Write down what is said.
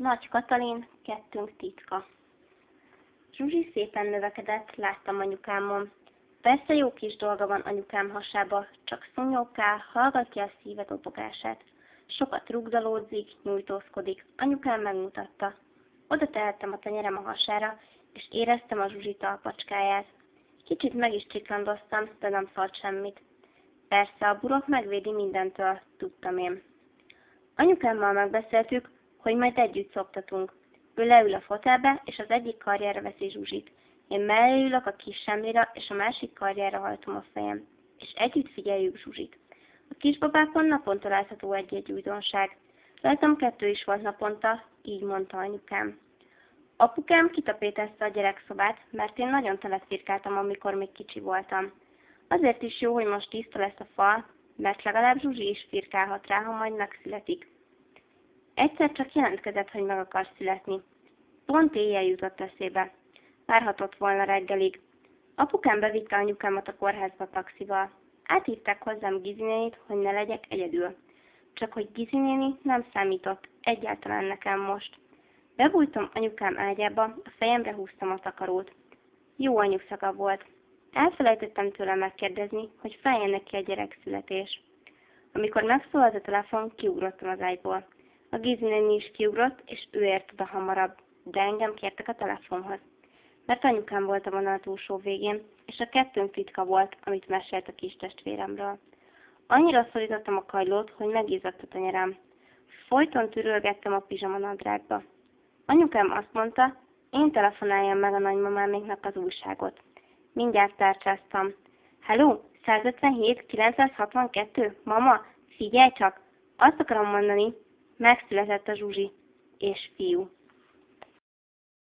Nagy Katalin, kettőnk titka. Zsuzsi szépen növekedett, láttam anyukámon. Persze jó kis dolga van anyukám hasába, csak szúnyogkál, hallgatja a szíve dobogását. Sokat rugdalódzik, nyújtózkodik. Anyukám megmutatta. Oda tehettem a tenyerem a hasára, és éreztem a Zsuzsi talpacskáját. Kicsit meg is csiklandoztam, de nem szólt semmit. Persze a burok megvédi mindentől, tudtam én. Anyukámmal megbeszéltük, hogy majd együtt szoktatunk. Ő leül a fotelbe, és az egyik karjára veszi Zsuzsit. Én mellé ülök a kis semlira, és a másik karjára hajtom a fejem. És együtt figyeljük Zsuzsit. A kisbabákon naponta látható egy-egy újdonság. Rajtam kettő is volt naponta, így mondta anyukám. Apukám kitapétezte a gyerekszobát, mert én nagyon telefirkáltam, amikor még kicsi voltam. Azért is jó, hogy most tiszta lesz a fal, mert legalább Zsuzsi is firkálhat rá, ha majd megszületik. Egyszer csak jelentkezett, hogy meg akar születni. Pont éjjel jutott eszébe. Várhatott volna reggelig. Apukám bevitte anyukámat a kórházba taxival. Áthívták hozzám Gizinénit, hogy ne legyek egyedül. Csak hogy Gizinéni nem számított, egyáltalán nekem most. Bebújtam anyukám ágyába, a fejemre húztam a takarót. Jó anyukszaga volt. Elfelejtettem tőle megkérdezni, hogy fájjon neki a gyerekszületés. Amikor megszólalt a telefon, kiugrottam az ágyból. A Gizi is kiugrott, és ő ért oda hamarabb, de engem kértek a telefonhoz. Mert anyukám volt a vonal túlsó végén, és a kettőnk titka volt, amit mesélt a kis testvéremről. Annyira szorítottam a kajlót, hogy megizzadt a tenyerem. Folyton tűrölgettem a pizsamanadrágba. Anyukám azt mondta, én telefonáljam meg a nagymamáméknak az újságot. Mindjárt tárcsáztam. Hello, 157, 962, mama, figyelj csak, azt akarom mondani, megszületett a Zsuzsi, és fiú.